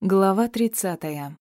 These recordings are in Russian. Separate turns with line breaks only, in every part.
Глава тридцатая.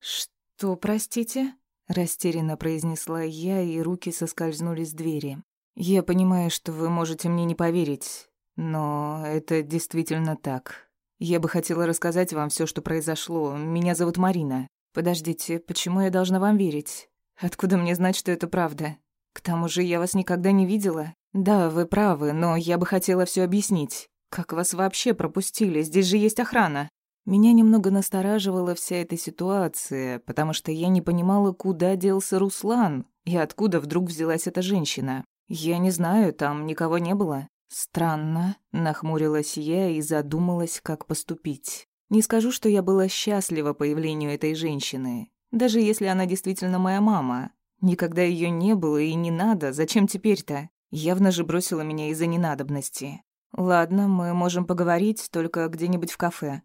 «Что, простите?» — растерянно произнесла я, и руки соскользнули с двери. «Я понимаю, что вы можете мне не поверить, но это действительно так. Я бы хотела рассказать вам все, что произошло. Меня зовут Марина. Подождите, почему я должна вам верить? Откуда мне знать, что это правда? К тому же я вас никогда не видела. Да, вы правы, но я бы хотела все объяснить. Как вас вообще пропустили? Здесь же есть охрана». Меня немного настораживала вся эта ситуация, потому что я не понимала, куда делся Руслан и откуда вдруг взялась эта женщина. Я не знаю, там никого не было. Странно, нахмурилась я и задумалась, как поступить. Не скажу, что я была счастлива появлению этой женщины, даже если она действительно моя мама. Никогда ее не было и не надо, зачем теперь-то? Явно же бросила меня из-за ненадобности. Ладно, мы можем поговорить только где-нибудь в кафе.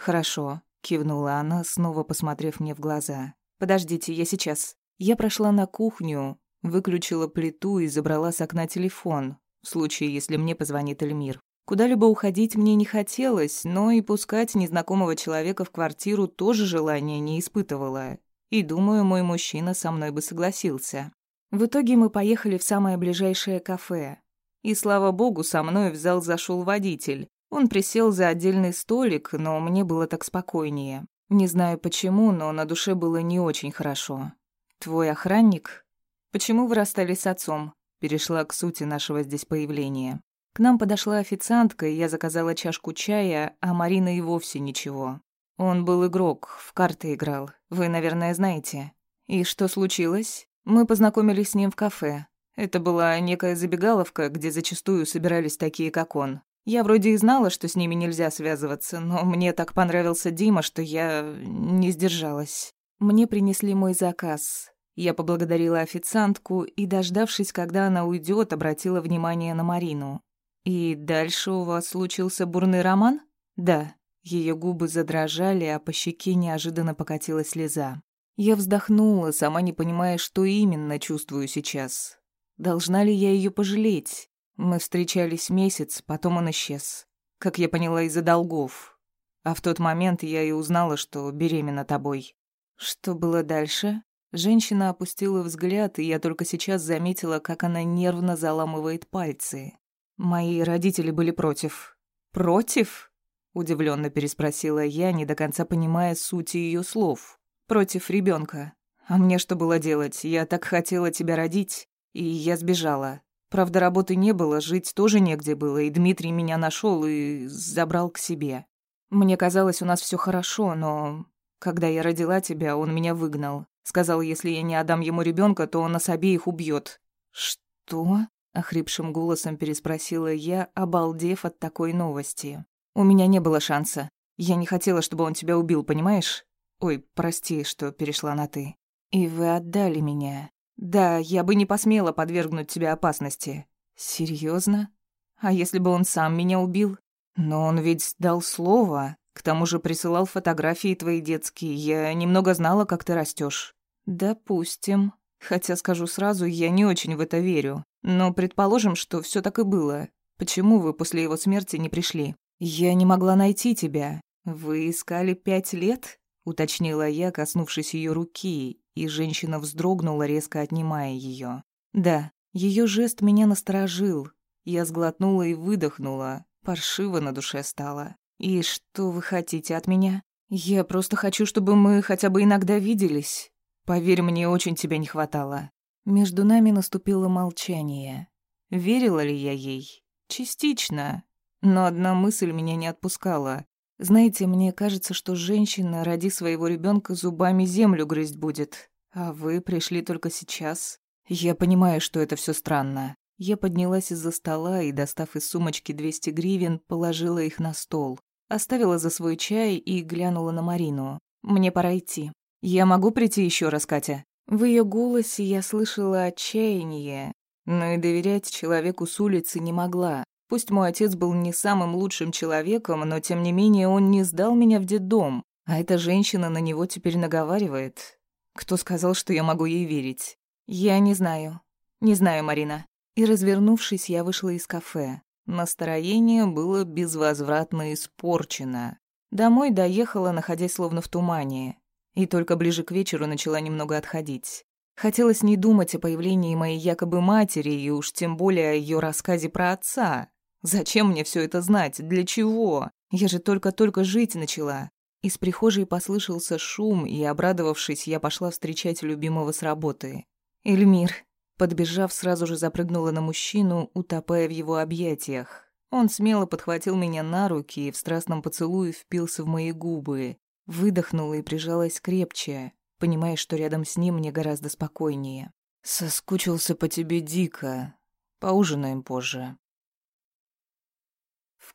«Хорошо», — кивнула она, снова посмотрев мне в глаза. «Подождите, я сейчас». Я прошла на кухню, выключила плиту и забрала с окна телефон, в случае, если мне позвонит Эльмир. Куда-либо уходить мне не хотелось, но и пускать незнакомого человека в квартиру тоже желания не испытывала. И думаю, мой мужчина со мной бы согласился. В итоге мы поехали в самое ближайшее кафе. И слава богу, со мной в зал зашел водитель, он присел за отдельный столик, но мне было так спокойнее. Не знаю почему, но на душе было не очень хорошо. «Твой охранник? Почему вы расстались с отцом?» Перешла к сути нашего здесь появления. К нам подошла официантка, и я заказала чашку чая, а Марина и вовсе ничего. Он был игрок, в карты играл. Вы, наверное, знаете. И что случилось? Мы познакомились с ним в кафе. Это была некая забегаловка, где зачастую собирались такие, как он. Я вроде и знала, что с ними нельзя связываться, но мне так понравился Дима, что я не сдержалась. Мне принесли мой заказ. Я поблагодарила официантку и, дождавшись, когда она уйдет, обратила внимание на Марину. «И дальше у вас случился бурный роман?» «Да». Ее губы задрожали, а по щеке неожиданно покатилась слеза. Я вздохнула, сама не понимая, что именно чувствую сейчас. Должна ли я ее пожалеть? Мы встречались месяц, потом он исчез. Как я поняла, из-за долгов. А в тот момент я и узнала, что беременна тобой. Что было дальше? Женщина опустила взгляд, и я только сейчас заметила, как она нервно заламывает пальцы. Мои родители были против. Против? Удивленно переспросила я, не до конца понимая сути ее слов. Против ребенка. А мне что было делать? Я так хотела тебя родить, и я сбежала. Правда, работы не было, жить тоже негде было, и Дмитрий меня нашел и забрал к себе. Мне казалось, у нас все хорошо, но когда я родила тебя, он меня выгнал. Сказал, если я не отдам ему ребенка, то он нас обеих убьет. Что? охрипшим голосом переспросила я, обалдев от такой новости. У меня не было шанса. Я не хотела, чтобы он тебя убил, понимаешь? Ой, прости, что перешла на ты. И вы отдали меня. Да, я бы не посмела подвергнуть тебя опасности. Серьезно? А если бы он сам меня убил? Но он ведь дал слово. К тому же присылал фотографии твои детские. Я немного знала, как ты растешь. Допустим. Хотя скажу сразу, я не очень в это верю. Но предположим, что все так и было. Почему вы после его смерти не пришли? Я не могла найти тебя. Вы искали пять лет? уточнила я, коснувшись ее руки, и женщина вздрогнула, резко отнимая ее. Да, ее жест меня насторожил. Я сглотнула и выдохнула. Паршиво на душе стало. «И что вы хотите от меня? Я просто хочу, чтобы мы хотя бы иногда виделись. Поверь, мне очень тебя не хватало». Между нами наступило молчание. Верила ли я ей? Частично. Но одна мысль меня не отпускала. Знаете, мне кажется, что женщина ради своего ребенка зубами землю грызть будет. А вы пришли только сейчас. Я понимаю, что это все странно. Я поднялась из-за стола и, достав из сумочки 200 гривен, положила их на стол. Оставила за свой чай и глянула на Марину. «Мне пора идти. Я могу прийти еще раз, Катя?» В ее голосе я слышала отчаяние, но и доверять человеку с улицы не могла. Пусть мой отец был не самым лучшим человеком, но тем не менее он не сдал меня в детдом, а эта женщина на него теперь наговаривает. Кто сказал, что я могу ей верить? Я не знаю. Не знаю, Марина. И развернувшись, я вышла из кафе. Настроение было безвозвратно испорчено. Домой доехала, находясь словно в тумане. И только ближе к вечеру начала немного отходить. Хотелось не думать о появлении моей якобы матери и уж тем более о ее рассказе про отца. Зачем мне все это знать? Для чего? Я же только-только жить начала. Из прихожей послышался шум, и, обрадовавшись, я пошла встречать любимого с работы. Эльмир, подбежав, сразу же запрыгнула на мужчину, утопая в его объятиях. Он смело подхватил меня на руки и в страстном поцелуе впился в мои губы. Выдохнула и прижалась крепче, понимая, что рядом с ним мне гораздо спокойнее. «Соскучился по тебе дико. Поужинаем позже».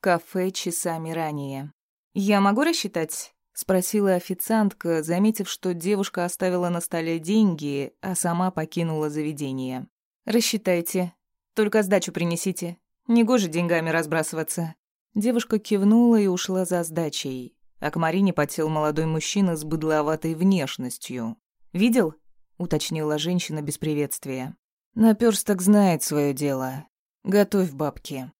Кафе часами ранее. «Я могу рассчитать?» — спросила официантка, заметив, что девушка оставила на столе деньги, а сама покинула заведение. «Рассчитайте. Только сдачу принесите. Негоже деньгами разбрасываться». Девушка кивнула и ушла за сдачей. А к Марине подсел молодой мужчина с быдловатой внешностью. «Видел?» — уточнила женщина без приветствия. «Напёрсток знает свое дело. Готовь бабки».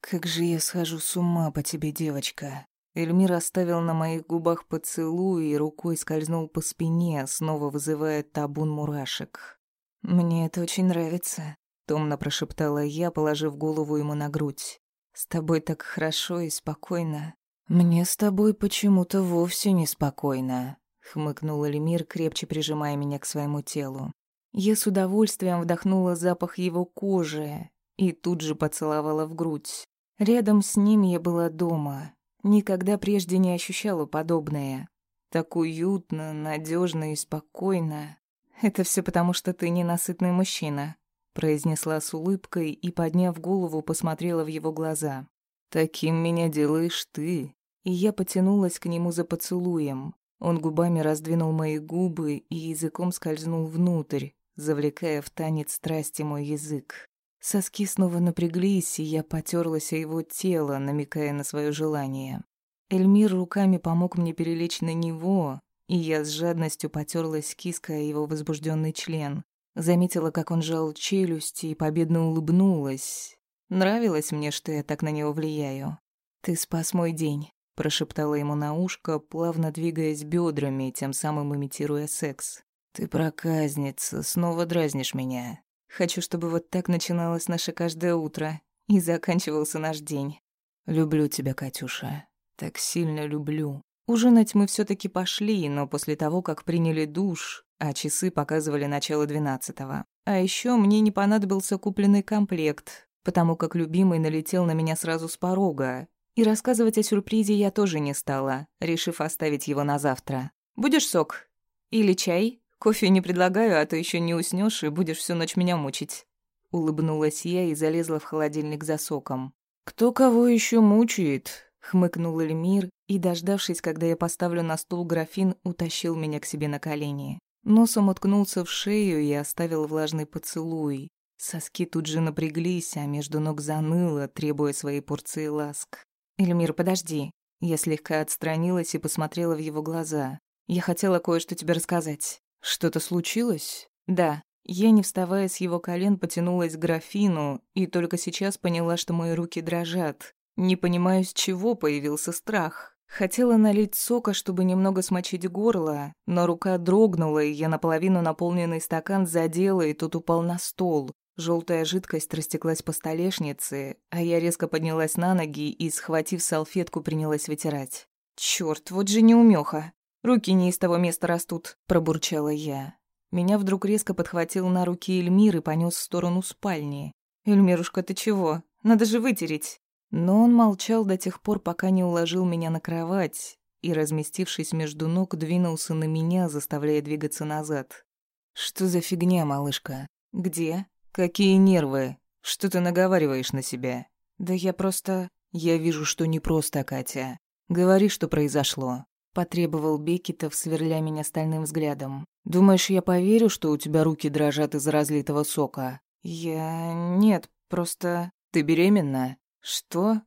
«Как же я схожу с ума по тебе, девочка!» Эльмир оставил на моих губах поцелуй и рукой скользнул по спине, снова вызывая табун мурашек. «Мне это очень нравится», — томно прошептала я, положив голову ему на грудь. «С тобой так хорошо и спокойно». «Мне с тобой почему-то вовсе не спокойно», — хмыкнул Эльмир, крепче прижимая меня к своему телу. Я с удовольствием вдохнула запах его кожи и тут же поцеловала в грудь. Рядом с ним я была дома. Никогда прежде не ощущала подобное. Так уютно, надежно и спокойно. Это все потому, что ты ненасытный мужчина, произнесла с улыбкой и, подняв голову, посмотрела в его глаза. Таким меня делаешь ты. И я потянулась к нему за поцелуем. Он губами раздвинул мои губы и языком скользнул внутрь, завлекая в танец страсти мой язык. Соски снова напряглись, и я потерлась о его тело, намекая на свое желание. Эльмир руками помог мне перелечь на него, и я с жадностью потерлась киской его возбужденный член. Заметила, как он жал челюсти и победно улыбнулась. Нравилось мне, что я так на него влияю. «Ты спас мой день», — прошептала ему на ушко, плавно двигаясь бедрами, тем самым имитируя секс. «Ты проказница, снова дразнишь меня. Хочу, чтобы вот так начиналось наше каждое утро и заканчивался наш день. Люблю тебя, Катюша. Так сильно люблю. Ужинать мы все таки пошли, но после того, как приняли душ, а часы показывали начало двенадцатого. А еще мне не понадобился купленный комплект, потому как любимый налетел на меня сразу с порога. И рассказывать о сюрпризе я тоже не стала, решив оставить его на завтра. «Будешь сок? Или чай?» Кофе не предлагаю, а то еще не уснешь и будешь всю ночь меня мучить. Улыбнулась я и залезла в холодильник за соком. Кто кого еще мучает? хмыкнул Эльмир и, дождавшись, когда я поставлю на стол графин, утащил меня к себе на колени. Носом уткнулся в шею и оставил влажный поцелуй. Соски тут же напряглись, а между ног заныло, требуя своей порции ласк. «Эльмир, подожди». Я слегка отстранилась и посмотрела в его глаза. «Я хотела кое-что тебе рассказать». «Что-то случилось?» «Да». Я, не вставая с его колен, потянулась к графину и только сейчас поняла, что мои руки дрожат. Не понимаю, с чего появился страх. Хотела налить сока, чтобы немного смочить горло, но рука дрогнула, и я наполовину наполненный стакан задела, и тот упал на стол. Желтая жидкость растеклась по столешнице, а я резко поднялась на ноги и, схватив салфетку, принялась вытирать. Черт, вот же неумеха. Руки не из того места растут», — пробурчала я. Меня вдруг резко подхватил на руки Эльмир и понес в сторону спальни. «Эльмирушка, ты чего? Надо же вытереть!» Но он молчал до тех пор, пока не уложил меня на кровать и, разместившись между ног, двинулся на меня, заставляя двигаться назад. «Что за фигня, малышка? Где? Какие нервы? Что ты наговариваешь на себя?» «Да я просто...» «Я вижу, что не просто, Катя. Говори, что произошло». Потребовал Бекетов, сверля меня стальным взглядом. «Думаешь, я поверю, что у тебя руки дрожат из-за разлитого сока?» «Я... нет, просто...» «Ты беременна?» «Что?»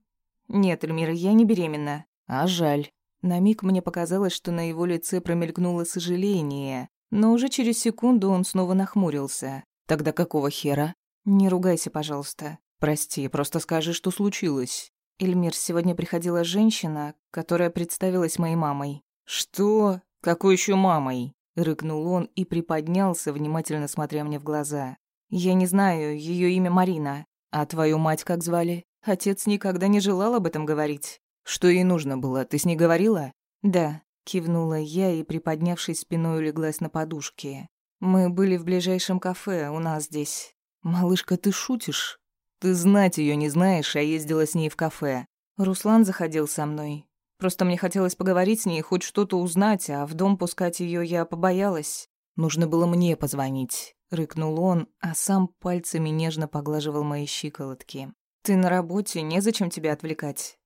«Нет, Эльмира, я не беременна». «А жаль». На миг мне показалось, что на его лице промелькнуло сожаление, но уже через секунду он снова нахмурился. «Тогда какого хера?» «Не ругайся, пожалуйста». «Прости, просто скажи, что случилось». Эльмир, сегодня приходила женщина, которая представилась моей мамой.
Что? Какой еще мамой?
Рыкнул он и приподнялся, внимательно смотря мне в глаза. Я не знаю, ее имя Марина. А твою мать как звали? Отец никогда не желал об этом говорить.
Что ей нужно было? Ты с ней говорила?
Да, кивнула я и, приподнявшись спиной, улеглась на подушке. Мы были в ближайшем кафе у нас здесь.
Малышка, ты шутишь? Ты знать ее не знаешь, а ездила с ней в кафе.
Руслан заходил со мной. Просто мне хотелось поговорить с ней, хоть что-то узнать, а в дом пускать ее я побоялась.
Нужно было мне позвонить, рыкнул он, а сам пальцами нежно поглаживал мои щиколотки.
Ты на работе, незачем тебя отвлекать.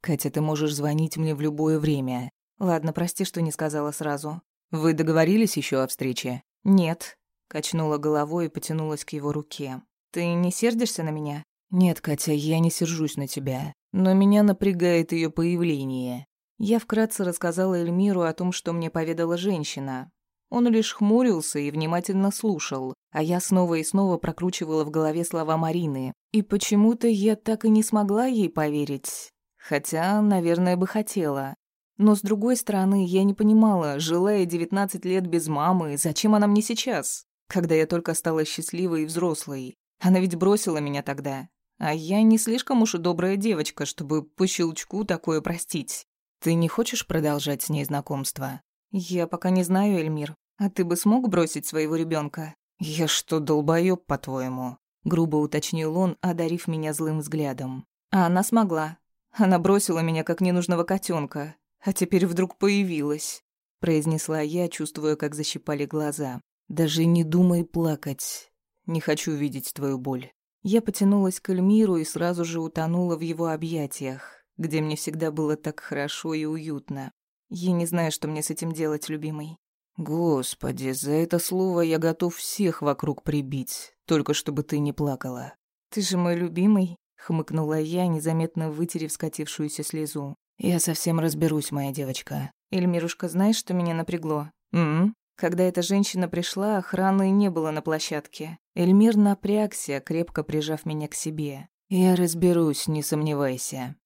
Катя, ты можешь звонить мне в любое время.
Ладно, прости, что не сказала сразу.
Вы договорились еще о встрече?
Нет, качнула головой и потянулась к его руке. Ты не сердишься на меня?
Нет, Катя, я не сержусь на тебя. Но меня напрягает ее появление.
Я вкратце рассказала Эльмиру о том, что мне поведала женщина. Он лишь хмурился и внимательно слушал, а я снова и снова прокручивала в голове слова Марины. И почему-то я так и не смогла ей поверить. Хотя, наверное, бы хотела. Но, с другой стороны, я не понимала, желая 19 лет без мамы, зачем она мне сейчас, когда я только стала счастливой и взрослой. Она ведь бросила меня тогда. А я не слишком уж и добрая девочка, чтобы по щелчку такое простить.
Ты не хочешь продолжать с ней знакомство?
Я пока не знаю, Эльмир. А ты бы смог бросить своего ребенка?
Я что, долбоёб, по-твоему?
Грубо уточнил он, одарив меня злым взглядом. А она смогла. Она бросила меня как ненужного котенка, а теперь вдруг появилась, произнесла я, чувствуя, как защипали глаза.
Даже не думай плакать. Не хочу видеть твою боль.
Я потянулась к Эльмиру и сразу же утонула в его объятиях, где мне всегда было так хорошо и уютно. Я не знаю, что мне с этим делать, любимый.
Господи, за это слово я готов всех вокруг прибить, только чтобы ты не плакала.
Ты же мой любимый, хмыкнула я, незаметно вытерев скатившуюся слезу.
Я совсем разберусь, моя девочка.
Эльмирушка, знаешь, что меня напрягло?
М?
Когда эта женщина пришла, охраны не было на площадке. Эльмир напрягся, крепко прижав меня к себе.
«Я разберусь, не сомневайся».